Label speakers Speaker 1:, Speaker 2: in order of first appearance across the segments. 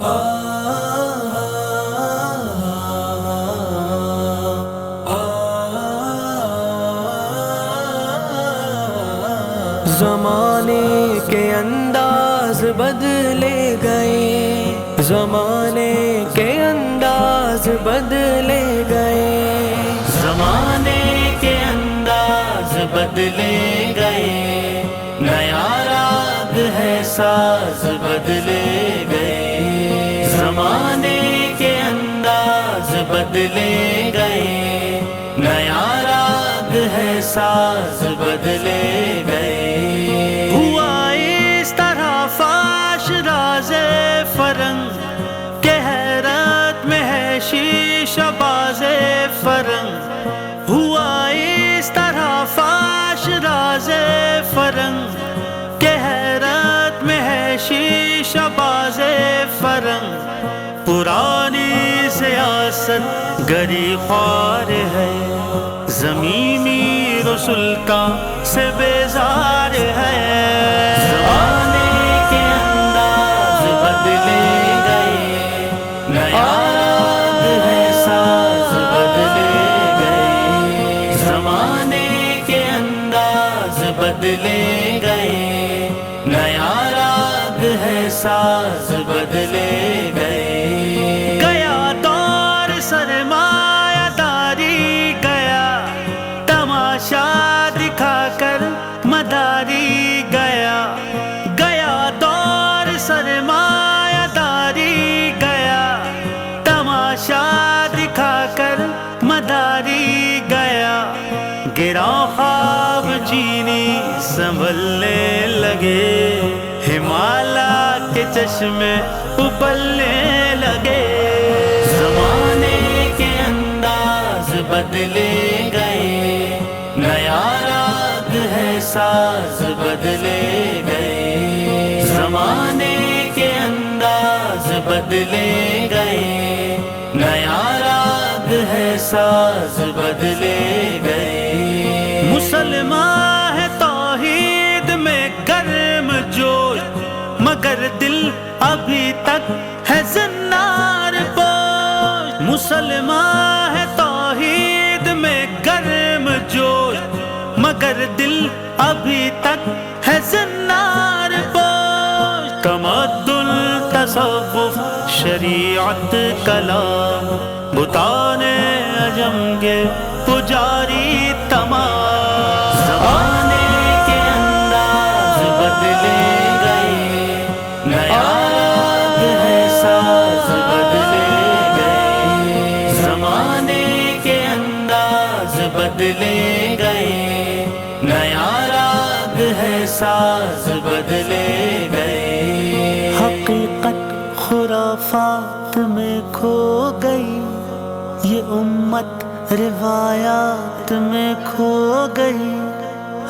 Speaker 1: زمانے کے انداز بدلے گئے۔ زمانے کے انداز بدلے گئے۔
Speaker 2: زمانے کے انداز بدلے گئے۔ نیا راگ ہے، ساز بدلے گئے زمانے کے انداز بدلے گئے۔ نیا راگ ہے ساز بدلے گئے۔ پرانی سیاست گری خوار ہے، زمینی رسول کا سے بیزار ہے۔ زمانے کے انداز بدلے گئے، نیا ہے ساز بدلے گئے۔ زمانے کے انداز بدلے گئے، نیا راگ ہے ساز بدلے لگے۔ ہمالا کے چشمے ابلنے لگے۔ زمانے کے انداز بدلے گئے۔ نیا راگ ہے، ساز بدلے گئے۔ زمانے کے انداز بدلے گئے۔ نیا راگ ہے، ساز بدلے گئے۔ مسلمان مگر دل ابھی تک ہے زنار پوش، مسلمان ہے توحید میں گرم جوش۔ مگر دل ابھی تک ہے زنار پوش۔ تمدن تصوف شریعت کلام بتان عجم کے پجاری تمام۔ بدلے گئے۔ نیا راگ ہے، ساز بدلے گئے۔ حقیقت خرافات میں کھو گئی۔ یہ امت روایات میں کھو گئی۔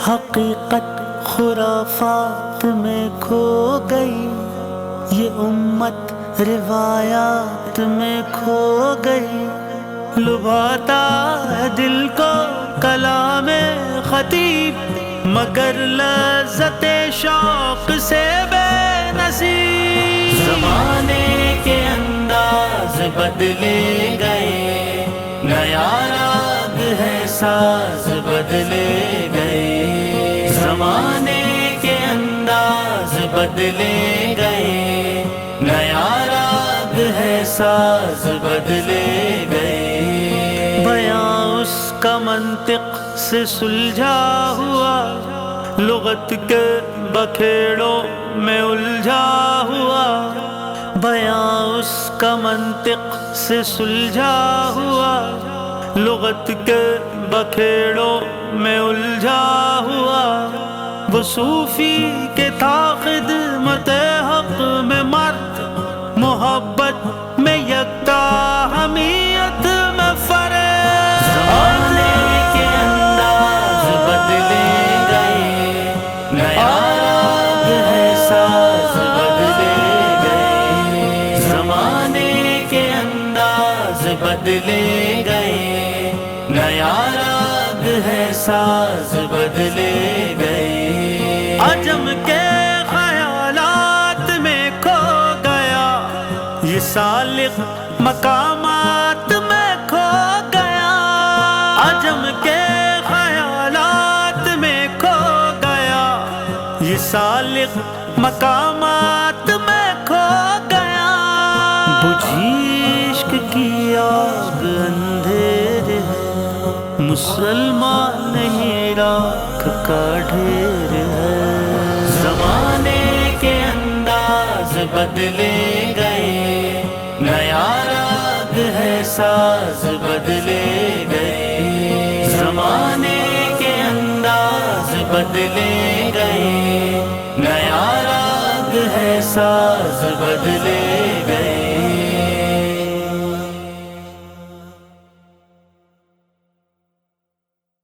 Speaker 2: حقیقت خرافات میں کھو گئی۔ یہ امت روایات میں کھو گئی۔ لبھاتا ہے دل کو کلام خطیب، مگر لذت شوق سے بے نصیب۔ زمانے کے انداز بدلے گئے، نیا راگ ہے، ساز بدلے گئے۔ زمانے کے انداز بدلے گئے، نیا راگ ہے، ساز بدلے گئے۔ کا منطق سے سلجھا ہوا، لغت کے بکھیڑوں میں الجھا ہوا۔ بیاں اس کا منطق سے سلجھا ہوا، لغت کے بکھیڑوں میں الجھا ہوا۔ وہ صوفی کے تھا خدمت حق میں مرد، محبت میں بدلے گئے۔ نیا راگ ہے، ساز بدلے گئے۔ عجم کے خیالات میں کھو گیا۔ یہ سالق مقامات میں کھو گیا۔ عجم کے خیالات میں کھو گیا۔ یہ سالق مقامات مسلمان نہیں راکھ کا ڈھیر ہے۔ زمانے کے انداز بدلے گئے۔ نیا راگ ہے، ساز بدلے گئے۔ زمانے کے انداز بدلے گئے۔ نیا راگ ہے، ساز بدلے